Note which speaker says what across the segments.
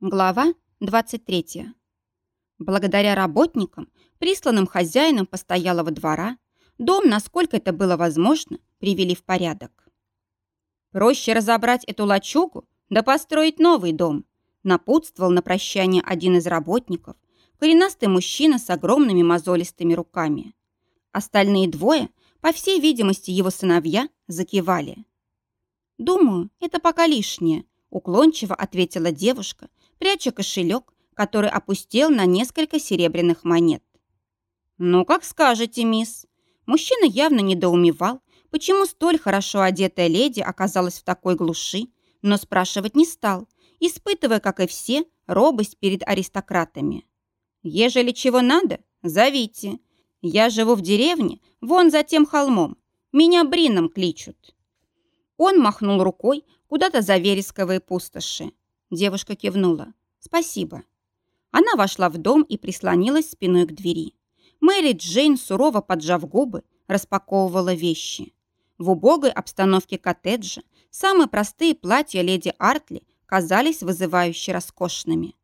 Speaker 1: Глава 23. Благодаря работникам, присланным хозяином постоялого двора, дом, насколько это было возможно, привели в порядок. Проще разобрать эту лачугу, да построить новый дом, напутствовал на прощание один из работников, коренастый мужчина с огромными мозолистыми руками. Остальные двое, по всей видимости его сыновья, закивали. «Думаю, это пока лишнее», уклончиво ответила девушка, пряча кошелек, который опустел на несколько серебряных монет. «Ну, как скажете, мисс». Мужчина явно недоумевал, почему столь хорошо одетая леди оказалась в такой глуши, но спрашивать не стал, испытывая, как и все, робость перед аристократами. «Ежели чего надо, зовите. Я живу в деревне, вон за тем холмом. Меня Брином кличут». Он махнул рукой куда-то за вересковые пустоши. Девушка кивнула. «Спасибо». Она вошла в дом и прислонилась спиной к двери. Мэри Джейн, сурово поджав губы, распаковывала вещи. В убогой обстановке коттеджа самые простые платья леди Артли казались вызывающе роскошными.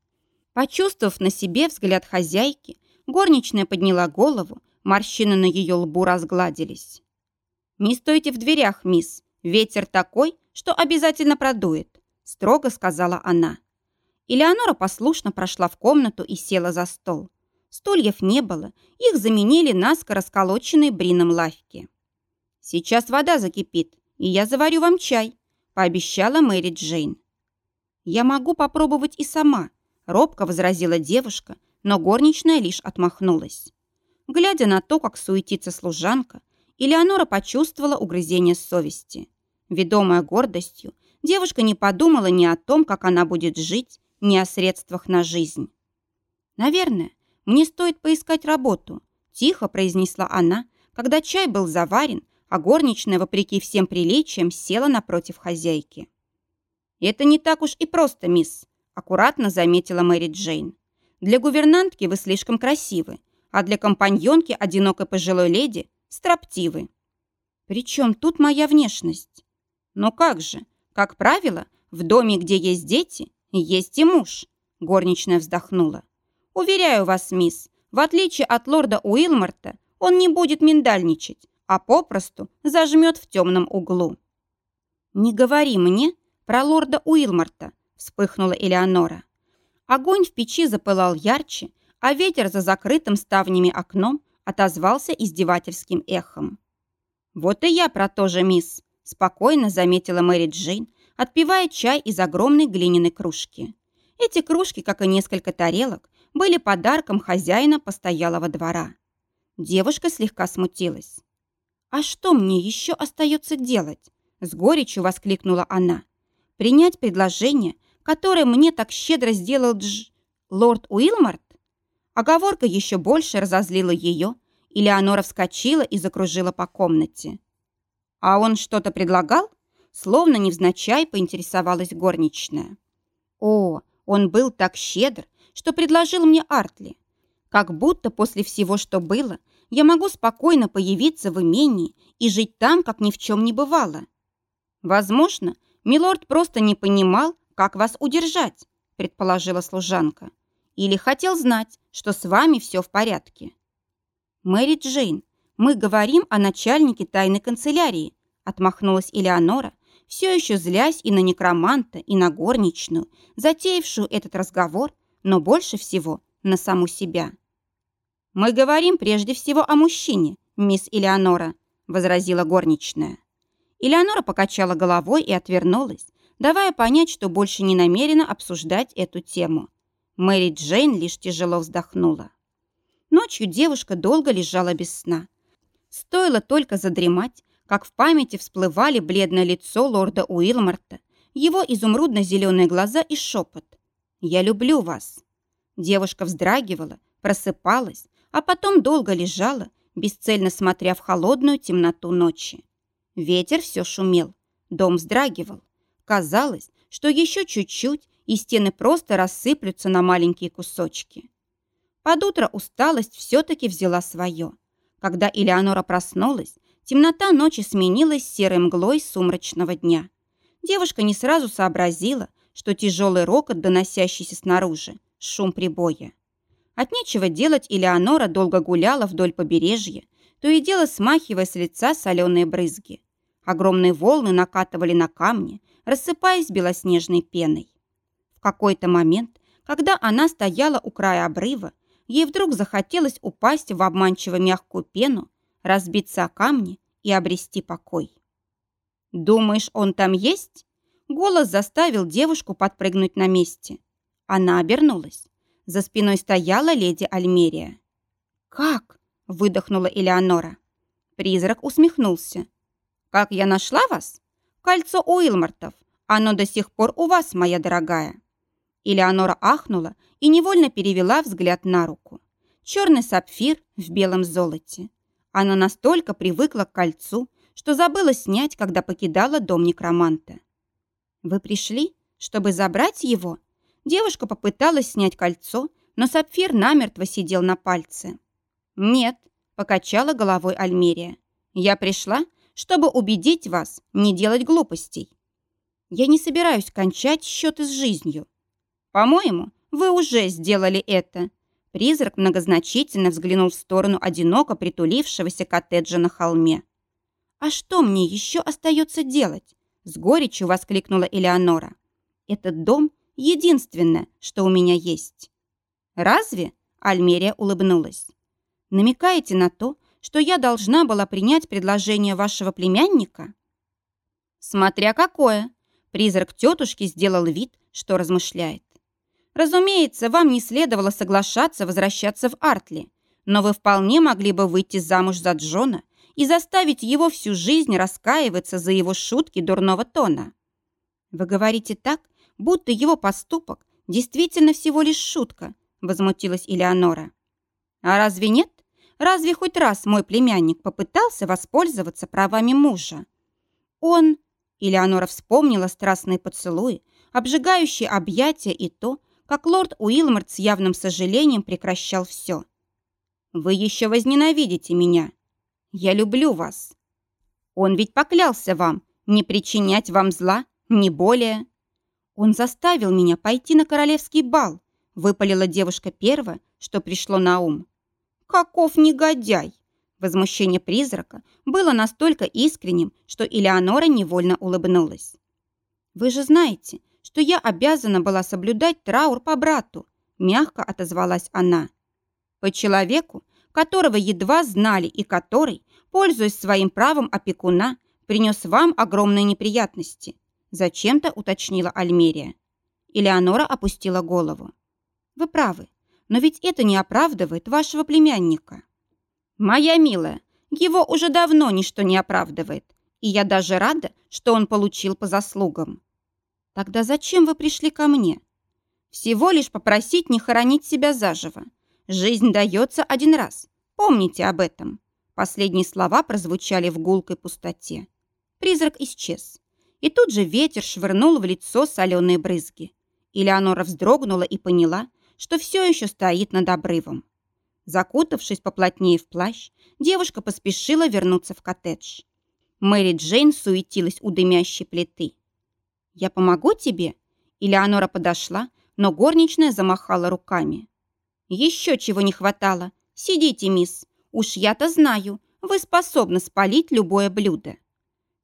Speaker 1: Почувствовав на себе взгляд хозяйки, горничная подняла голову, морщины на ее лбу разгладились. «Не стойте в дверях, мисс. Ветер такой, что обязательно продует», строго сказала она. Элеонора послушно прошла в комнату и села за стол. Стульев не было, их заменили наскоро сколоченные брином лавки. «Сейчас вода закипит, и я заварю вам чай», пообещала Мэри Джейн. «Я могу попробовать и сама», робко возразила девушка, но горничная лишь отмахнулась. Глядя на то, как суетится служанка, Элеонора почувствовала угрызение совести. Ведомая гордостью, девушка не подумала ни о том, как она будет жить, ни о средствах на жизнь. «Наверное, мне стоит поискать работу», – тихо произнесла она, когда чай был заварен, а горничная, вопреки всем приличиям, села напротив хозяйки. «Это не так уж и просто, мисс», – аккуратно заметила Мэри Джейн. «Для гувернантки вы слишком красивы, а для компаньонки одинокой пожилой леди – строптивы». «При чем тут моя внешность?» «Ну как же? Как правило, в доме, где есть дети, есть и муж», — горничная вздохнула. «Уверяю вас, мисс, в отличие от лорда Уилмарта, он не будет миндальничать, а попросту зажмет в темном углу». «Не говори мне про лорда Уилмарта», — вспыхнула Элеонора. Огонь в печи запылал ярче, а ветер за закрытым ставнями окном отозвался издевательским эхом. «Вот и я про то же, мисс», спокойно заметила Мэри Джейн, отпивая чай из огромной глиняной кружки. Эти кружки, как и несколько тарелок, были подарком хозяина постоялого двора. Девушка слегка смутилась. «А что мне еще остается делать?» С горечью воскликнула она. «Принять предложение, которое мне так щедро сделал Дж... лорд Уилмарт?» Оговорка еще больше разозлила ее, и Леонора вскочила и закружила по комнате. «А он что-то предлагал?» Словно невзначай поинтересовалась горничная. «О, он был так щедр, что предложил мне Артли. Как будто после всего, что было, я могу спокойно появиться в имении и жить там, как ни в чем не бывало. Возможно, милорд просто не понимал, как вас удержать, предположила служанка. Или хотел знать, что с вами все в порядке. Мэри Джейн, мы говорим о начальнике тайной канцелярии, Отмахнулась Элеонора, все еще злясь и на некроманта, и на горничную, затеявшую этот разговор, но больше всего на саму себя. «Мы говорим прежде всего о мужчине, мисс Элеонора», возразила горничная. Элеонора покачала головой и отвернулась, давая понять, что больше не намерена обсуждать эту тему. Мэри Джейн лишь тяжело вздохнула. Ночью девушка долго лежала без сна. Стоило только задремать, как в памяти всплывали бледное лицо лорда Уилмарта, его изумрудно-зеленые глаза и шепот. «Я люблю вас». Девушка вздрагивала, просыпалась, а потом долго лежала, бесцельно смотря в холодную темноту ночи. Ветер все шумел, дом вздрагивал. Казалось, что еще чуть-чуть, и стены просто рассыплются на маленькие кусочки. Под утро усталость все-таки взяла свое. Когда Элеонора проснулась, Темнота ночи сменилась серой мглой сумрачного дня. Девушка не сразу сообразила, что тяжелый рокот, доносящийся снаружи, шум прибоя. От нечего делать Элеонора долго гуляла вдоль побережья, то и дело смахивая с лица соленые брызги. Огромные волны накатывали на камни, рассыпаясь белоснежной пеной. В какой-то момент, когда она стояла у края обрыва, ей вдруг захотелось упасть в обманчиво мягкую пену, разбиться о камни и обрести покой. «Думаешь, он там есть?» Голос заставил девушку подпрыгнуть на месте. Она обернулась. За спиной стояла леди Альмерия. «Как?» – выдохнула Элеонора. Призрак усмехнулся. «Как я нашла вас? Кольцо Уилмартов. Оно до сих пор у вас, моя дорогая». Элеонора ахнула и невольно перевела взгляд на руку. Черный сапфир в белом золоте. Она настолько привыкла к кольцу, что забыла снять, когда покидала дом некроманта. «Вы пришли, чтобы забрать его?» Девушка попыталась снять кольцо, но сапфир намертво сидел на пальце. «Нет», — покачала головой Альмерия. «Я пришла, чтобы убедить вас не делать глупостей. Я не собираюсь кончать счеты с жизнью. По-моему, вы уже сделали это». Призрак многозначительно взглянул в сторону одиноко притулившегося коттеджа на холме. «А что мне еще остается делать?» С горечью воскликнула Элеонора. «Этот дом — единственное, что у меня есть». «Разве?» — Альмерия улыбнулась. «Намекаете на то, что я должна была принять предложение вашего племянника?» «Смотря какое!» Призрак тетушки сделал вид, что размышляет. «Разумеется, вам не следовало соглашаться возвращаться в Артли, но вы вполне могли бы выйти замуж за Джона и заставить его всю жизнь раскаиваться за его шутки дурного тона. Вы говорите так, будто его поступок действительно всего лишь шутка, возмутилась Элеонора. А разве нет? Разве хоть раз мой племянник попытался воспользоваться правами мужа? Он... Элеонора вспомнила страстные поцелуи, обжигающие объятия и то, как лорд Уилморт с явным сожалением прекращал все. «Вы еще возненавидите меня», я люблю вас. Он ведь поклялся вам не причинять вам зла, не более. Он заставил меня пойти на королевский бал, выпалила девушка первое, что пришло на ум. Каков негодяй! Возмущение призрака было настолько искренним, что Элеонора невольно улыбнулась. «Вы же знаете, что я обязана была соблюдать траур по брату», мягко отозвалась она. «По человеку, которого едва знали и который, пользуясь своим правом опекуна, принес вам огромные неприятности», зачем-то уточнила Альмерия. Элеонора опустила голову. «Вы правы, но ведь это не оправдывает вашего племянника». «Моя милая, его уже давно ничто не оправдывает, и я даже рада, что он получил по заслугам». «Тогда зачем вы пришли ко мне?» «Всего лишь попросить не хоронить себя заживо. Жизнь дается один раз. Помните об этом. Последние слова прозвучали в гулкой пустоте. Призрак исчез. И тут же ветер швырнул в лицо соленые брызги. Элеонора вздрогнула и поняла, что все еще стоит над обрывом. Закутавшись поплотнее в плащ, девушка поспешила вернуться в коттедж. Мэри Джейн суетилась у дымящей плиты. «Я помогу тебе?» Элеонора подошла, но горничная замахала руками. «Еще чего не хватало. Сидите, мисс. Уж я-то знаю, вы способны спалить любое блюдо».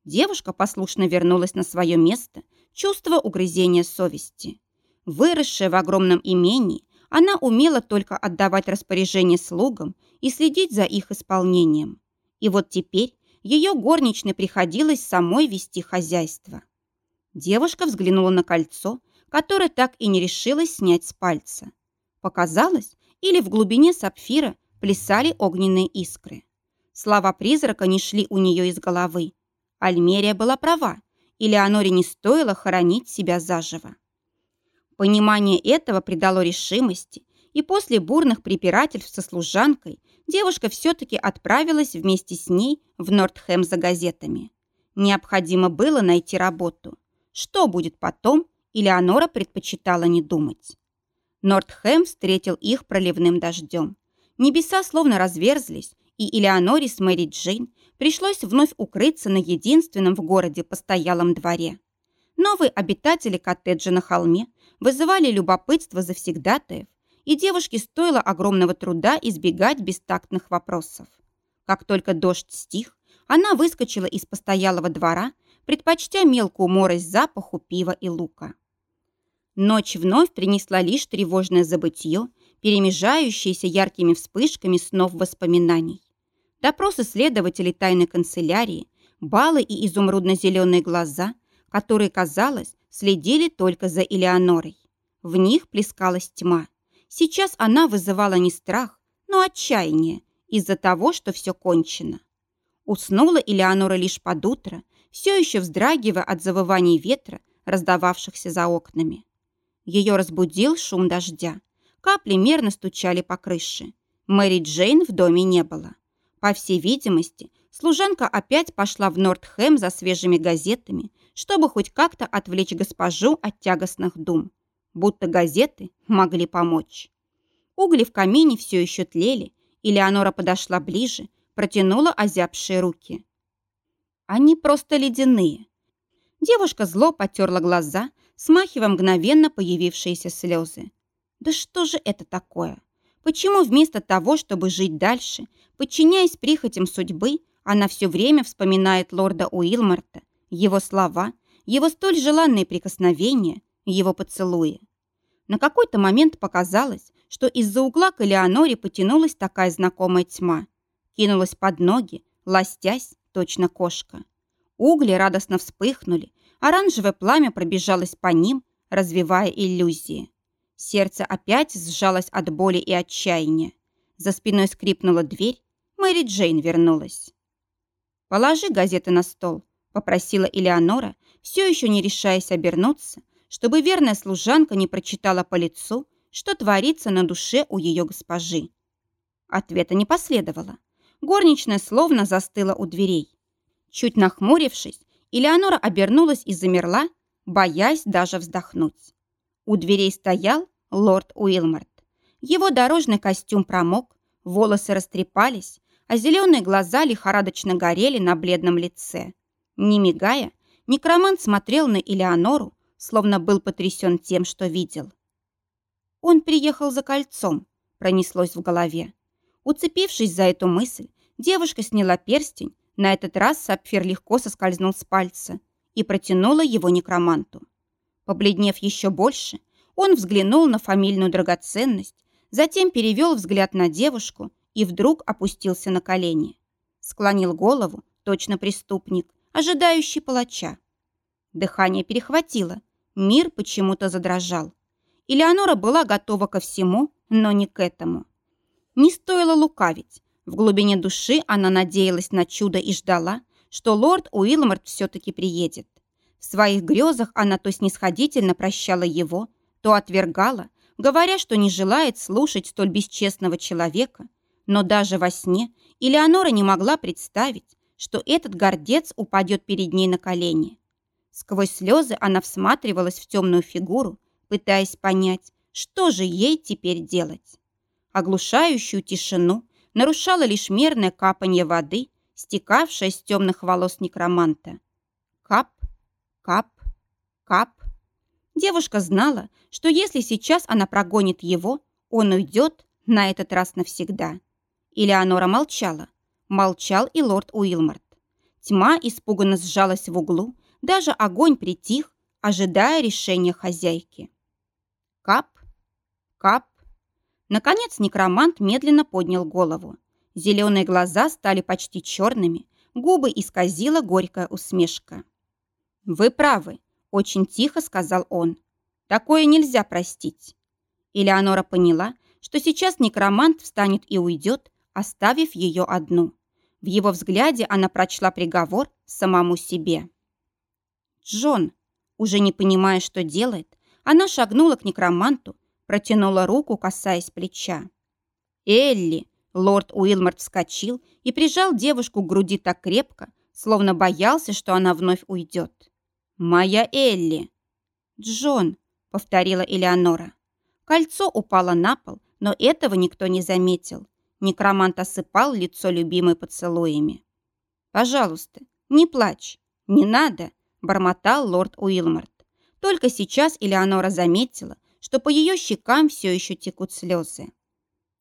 Speaker 1: Девушка послушно вернулась на свое место, чувствуя угрызения совести. Выросшая в огромном имении, она умела только отдавать распоряжения слугам и следить за их исполнением. И вот теперь ее горничной приходилось самой вести хозяйство. Девушка взглянула на кольцо, которое так и не решилась снять с пальца. Показалось, или в глубине сапфира плясали огненные искры. Слова призрака не шли у нее из головы. Альмерия была права, и Леоноре не стоило хоронить себя заживо. Понимание этого придало решимости, и после бурных препирательств со служанкой девушка все-таки отправилась вместе с ней в Нортхэм за газетами. Необходимо было найти работу. Что будет потом, Элеонора предпочитала не думать. Нортхэм встретил их проливным дождем. Небеса словно разверзлись, и Элеоноре с Мэри Джейн пришлось вновь укрыться на единственном в городе постоялом дворе. Новые обитатели коттеджа на холме вызывали любопытство завсегдатаев, и девушке стоило огромного труда избегать бестактных вопросов. Как только дождь стих, она выскочила из постоялого двора, предпочтя мелкую морость запаху пива и лука. Ночь вновь принесла лишь тревожное забытье, перемежающееся яркими вспышками снов воспоминаний. Допросы следователей тайной канцелярии, балы и изумрудно-зеленые глаза, которые, казалось, следили только за Элеонорой. В них плескалась тьма. Сейчас она вызывала не страх, но отчаяние из-за того, что все кончено. Уснула Элеонора лишь под утро, все еще вздрагивая от завываний ветра, раздававшихся за окнами. Ее разбудил шум дождя. Капли мерно стучали по крыше. Мэри Джейн в доме не было. По всей видимости, служанка опять пошла в Нортхэм за свежими газетами, чтобы хоть как-то отвлечь госпожу от тягостных дум. Будто газеты могли помочь. Угли в камине все еще тлели, и Леонора подошла ближе, протянула озябшие руки. Они просто ледяные. Девушка зло потерла глаза, смахивая мгновенно появившиеся слезы. Да что же это такое? Почему вместо того, чтобы жить дальше, подчиняясь прихотям судьбы, она все время вспоминает лорда Уилмарта, его слова, его столь желанные прикосновения, его поцелуи? На какой-то момент показалось, что из-за угла к Элеоноре потянулась такая знакомая тьма. Кинулась под ноги, ластясь, точно кошка. Угли радостно вспыхнули, оранжевое пламя пробежалось по ним, развивая иллюзии. Сердце опять сжалось от боли и отчаяния. За спиной скрипнула дверь. Мэри Джейн вернулась. «Положи газеты на стол», — попросила Элеонора, все еще не решаясь обернуться, чтобы верная служанка не прочитала по лицу, что творится на душе у ее госпожи. Ответа не последовало. Горничная словно застыла у дверей. Чуть нахмурившись, Элеонора обернулась и замерла, боясь даже вздохнуть. У дверей стоял лорд Уилмарт. Его дорожный костюм промок, волосы растрепались, а зеленые глаза лихорадочно горели на бледном лице. Не мигая, некромант смотрел на Элеонору, словно был потрясен тем, что видел. «Он приехал за кольцом», — пронеслось в голове. Уцепившись за эту мысль, девушка сняла перстень, на этот раз сапфир легко соскользнул с пальца и протянула его некроманту. Побледнев еще больше, он взглянул на фамильную драгоценность, затем перевел взгляд на девушку и вдруг опустился на колени. Склонил голову, точно преступник, ожидающий палача. Дыхание перехватило, мир почему-то задрожал. Элеонора была готова ко всему, но не к этому. Не стоило лукавить. В глубине души она надеялась на чудо и ждала, что лорд Уилморт все-таки приедет. В своих грезах она то снисходительно прощала его, то отвергала, говоря, что не желает слушать столь бесчестного человека. Но даже во сне Элеонора не могла представить, что этот гордец упадет перед ней на колени. Сквозь слезы она всматривалась в темную фигуру, пытаясь понять, что же ей теперь делать. Оглушающую тишину нарушало лишь мерное капанье воды, стекавшее с темных волос некроманта. Кап, кап, кап. Девушка знала, что если сейчас она прогонит его, он уйдет на этот раз навсегда. Элеонора молчала. Молчал и лорд Уилмарт. Тьма испуганно сжалась в углу, даже огонь притих, ожидая решения хозяйки. Кап, кап. Наконец некромант медленно поднял голову. Зеленые глаза стали почти черными, губы исказила горькая усмешка. «Вы правы», — очень тихо сказал он. «Такое нельзя простить». Элеонора поняла, что сейчас некромант встанет и уйдет, оставив ее одну. В его взгляде она прочла приговор самому себе. «Джон», уже не понимая, что делает, она шагнула к некроманту, протянула руку, касаясь плеча. «Элли!» Лорд Уилмарт вскочил и прижал девушку к груди так крепко, словно боялся, что она вновь уйдет. «Моя Элли!» «Джон!» — повторила Элеонора. Кольцо упало на пол, но этого никто не заметил. Некромант осыпал лицо любимой поцелуями. «Пожалуйста, не плачь. Не надо!» – бормотал лорд Уилморт. Только сейчас Элеонора заметила, что по ее щекам все еще текут слезы.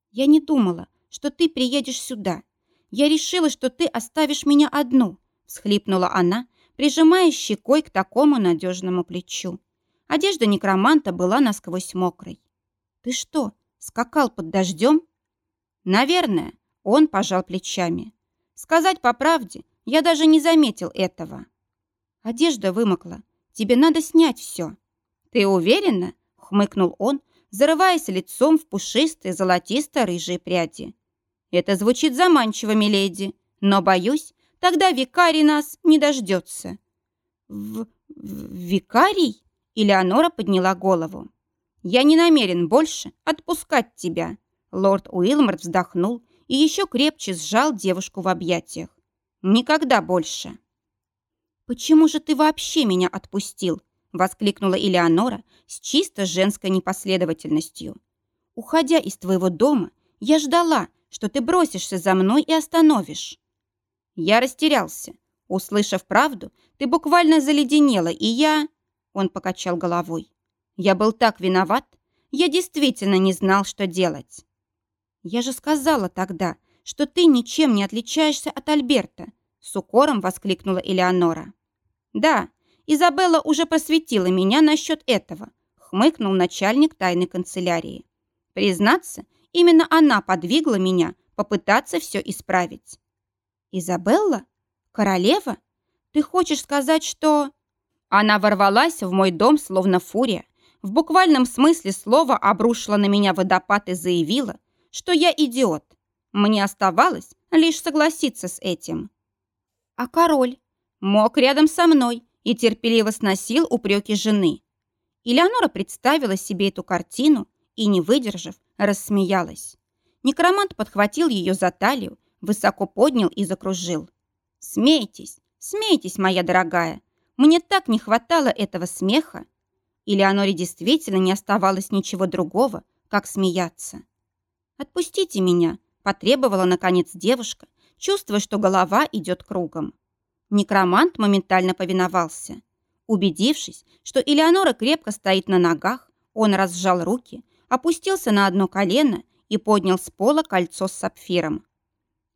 Speaker 1: «Я не думала, что ты приедешь сюда. Я решила, что ты оставишь меня одну», – всхлипнула она, прижимая щекой к такому надежному плечу. Одежда некроманта была насквозь мокрой. «Ты что, скакал под дождем?» «Наверное», – он пожал плечами. «Сказать по правде, я даже не заметил этого». «Одежда вымокла. Тебе надо снять все». «Ты уверена?» – хмыкнул он, зарываясь лицом в пушистые золотисто-рыжие пряди. «Это звучит заманчиво, миледи, но, боюсь, тогда викарий нас не дождется». «В... в... викарий?» Элеонора подняла голову. «Я не намерен больше отпускать тебя». Лорд Уилморт вздохнул и еще крепче сжал девушку в объятиях. «Никогда больше». «Почему же ты вообще меня отпустил?» Воскликнула Элеонора с чисто женской непоследовательностью. «Уходя из твоего дома, я ждала, что ты бросишься за мной и остановишь». Я растерялся. Услышав правду, ты буквально заледенела, и я... Он покачал головой. Я был так виноват. Я действительно не знал, что делать. Я же сказала тогда, что ты ничем не отличаешься от Альберта, с укором воскликнула Элеонора. Да, Изабелла уже просветила меня насчет этого, хмыкнул начальник тайной канцелярии. Признаться, именно она подвигла меня попытаться все исправить. Изабелла? Королева? Ты хочешь сказать, что... Она ворвалась в мой дом, словно фурия, в буквальном смысле слова обрушила на меня водопад и заявила, что я идиот. Мне оставалось лишь согласиться с этим. А король мог рядом со мной и терпеливо сносил упреки жены. Элеонора представила себе эту картину и, не выдержав, рассмеялась. Некромант подхватил ее за талию, высоко поднял и закружил. «Смейтесь, смейтесь, моя дорогая, мне так не хватало этого смеха. И действительно не оставалось ничего другого, как смеяться. «Отпустите меня», – потребовала, наконец, девушка, чувствуя, что голова идет кругом. Некромант моментально повиновался. Убедившись, что Элеонора крепко стоит на ногах, он разжал руки, опустился на одно колено и поднял с пола кольцо с сапфиром.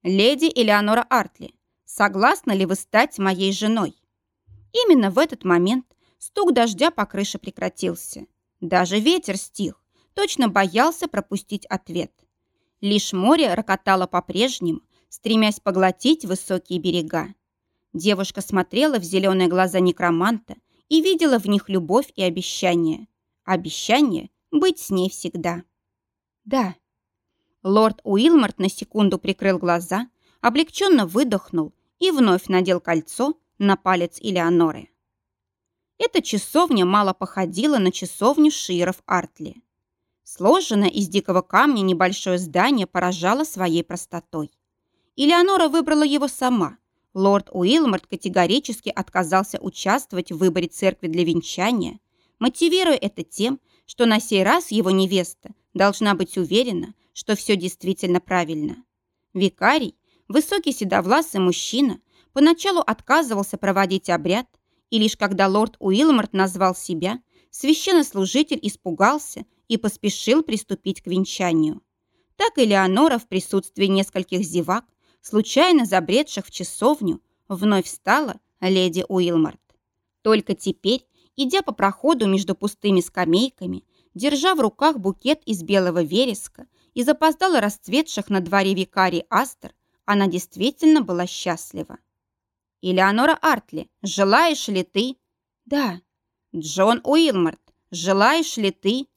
Speaker 1: «Леди Элеонора Артли, согласны ли вы стать моей женой?» Именно в этот момент стук дождя по крыше прекратился. Даже ветер стих, точно боялся пропустить ответ. Лишь море рокотало по-прежнему, стремясь поглотить высокие берега. Девушка смотрела в зеленые глаза некроманта и видела в них любовь и обещание. Обещание быть с ней всегда. Да. Лорд Уилмарт на секунду прикрыл глаза, облегченно выдохнул и вновь надел кольцо, на палец Элеоноры. Эта часовня мало походила на часовню Широв Артли. Сложенное из дикого камня небольшое здание поражало своей простотой. Элеонора выбрала его сама. Лорд Уилморт категорически отказался участвовать в выборе церкви для венчания, мотивируя это тем, что на сей раз его невеста должна быть уверена, что все действительно правильно. Викарий, высокий седовласый мужчина, поначалу отказывался проводить обряд, и лишь когда лорд Уилморт назвал себя, священнослужитель испугался и поспешил приступить к венчанию. Так и Леонора в присутствии нескольких зевак, случайно забредших в часовню, вновь стала леди Уилморт. Только теперь, идя по проходу между пустыми скамейками, держа в руках букет из белого вереска и запоздало расцветших на дворе викарий астр, она действительно была счастлива. Элеонора Артли, желаешь ли ты?» «Да». «Джон Уилмарт, желаешь ли ты?»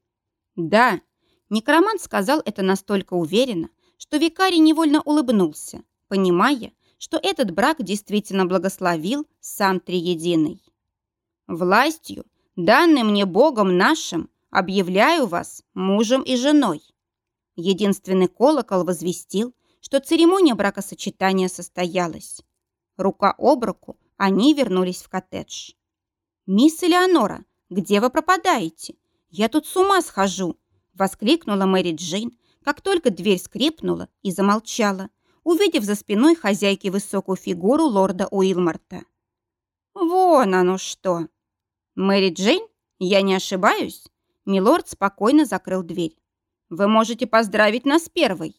Speaker 1: «Да». Некромант сказал это настолько уверенно, что викарий невольно улыбнулся, понимая, что этот брак действительно благословил сам Триединый. «Властью, данной мне Богом нашим, объявляю вас мужем и женой». Единственный колокол возвестил, что церемония бракосочетания состоялась. Рука об руку они вернулись в коттедж. «Мисс Элеонора, где вы пропадаете? Я тут с ума схожу!» Воскликнула Мэри Джейн, как только дверь скрипнула и замолчала, увидев за спиной хозяйки высокую фигуру лорда Уилмарта. Вон оно что. Мэри Джейн, я не ошибаюсь? Милорд спокойно закрыл дверь. Вы можете поздравить нас первой.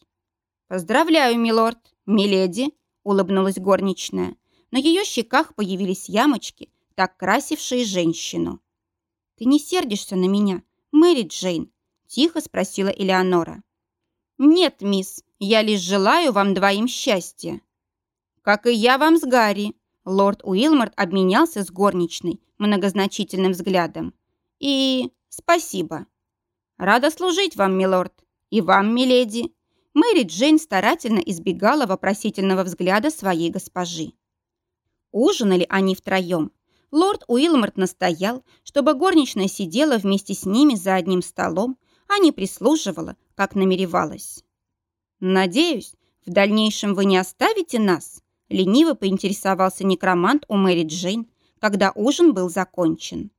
Speaker 1: Поздравляю, милорд, миледи, улыбнулась горничная. На ее щеках появились ямочки, так красившие женщину. «Ты не сердишься на меня, Мэри Джейн?» – тихо спросила Элеонора. «Нет, мисс, я лишь желаю вам двоим счастья». «Как и я вам с Гарри», – лорд Уилморт обменялся с горничной многозначительным взглядом. «И спасибо». «Рада служить вам, милорд, и вам, миледи». Мэри Джейн старательно избегала вопросительного взгляда своей госпожи. Ужинали они втроем. Лорд Уилморт настоял, чтобы горничная сидела вместе с ними за одним столом, а не прислуживала, как намеревалась. «Надеюсь, в дальнейшем вы не оставите нас?» лениво поинтересовался некромант у Мэри Джейн, когда ужин был закончен.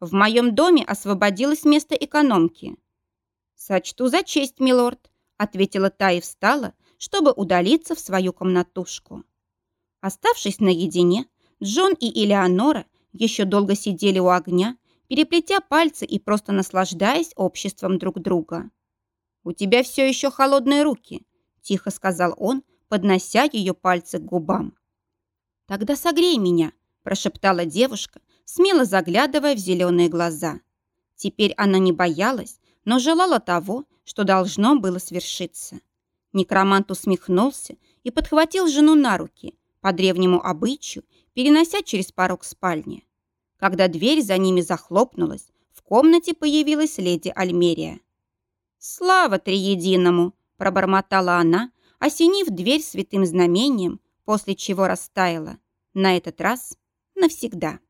Speaker 1: «В моем доме освободилось место экономки». «Сочту за честь, милорд», ответила та и встала, чтобы удалиться в свою комнатушку. Оставшись наедине, Джон и Элеонора еще долго сидели у огня, переплетя пальцы и просто наслаждаясь обществом друг друга. «У тебя все еще холодные руки», – тихо сказал он, поднося ее пальцы к губам. «Тогда согрей меня», – прошептала девушка, смело заглядывая в зеленые глаза. Теперь она не боялась, но желала того, что должно было свершиться. Некромант усмехнулся и подхватил жену на руки, по древнему обычаю, перенося через порог спальни. Когда дверь за ними захлопнулась, в комнате появилась леди Альмерия. «Слава Триединому!» – пробормотала она, осенив дверь святым знамением, после чего растаяла. На этот раз навсегда.